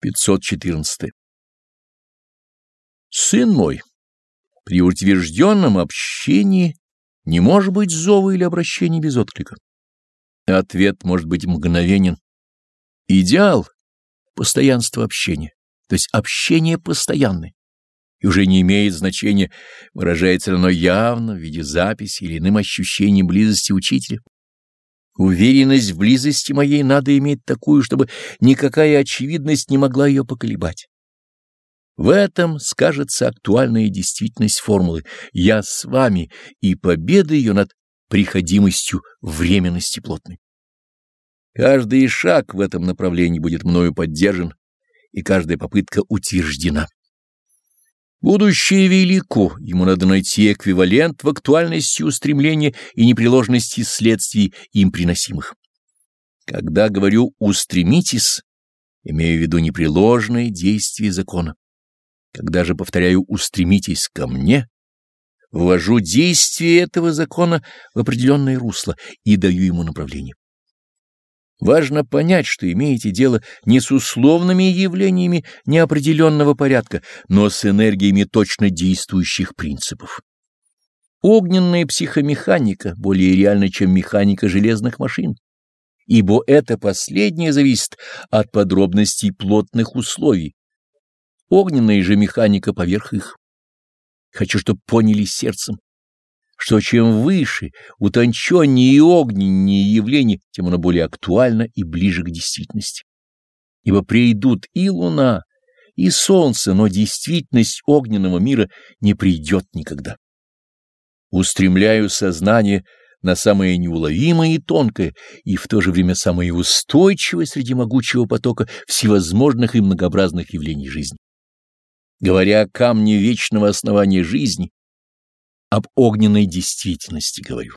514. Сын мой, при утвержденном общении не может быть зова или обращения без отклика. Ответ может быть мгновенен. Идеал — постоянство общения, то есть общение постоянное, и уже не имеет значения, выражается ли оно явно в виде записи или иным ощущением близости учителя. Уверенность в близости моей надо иметь такую, чтобы никакая очевидность не могла ее поколебать. В этом скажется актуальная действительность формулы «Я с вами» и победа ее над приходимостью временности плотной. Каждый шаг в этом направлении будет мною поддержан, и каждая попытка утверждена. Будущее велико, ему надо найти эквивалент в актуальности устремления и непреложности следствий им приносимых. Когда говорю «устремитесь», имею в виду непреложное действие закона. Когда же повторяю «устремитесь ко мне», ввожу действие этого закона в определенное русло и даю ему направление. Важно понять, что имеете дело не с условными явлениями неопределенного порядка, но с энергиями точно действующих принципов. Огненная психомеханика более реальна, чем механика железных машин, ибо это последнее зависит от подробностей плотных условий. Огненная же механика поверх их. Хочу, чтобы поняли сердцем что чем выше, утонченнее и огненнее явление, тем оно более актуально и ближе к действительности. Ибо придут и луна, и солнце, но действительность огненного мира не придет никогда. Устремляю сознание на самое неуловимое и тонкое, и в то же время самое устойчивое среди могучего потока всевозможных и многообразных явлений жизни. Говоря о камне вечного основания жизни, об огненной действительности говорю.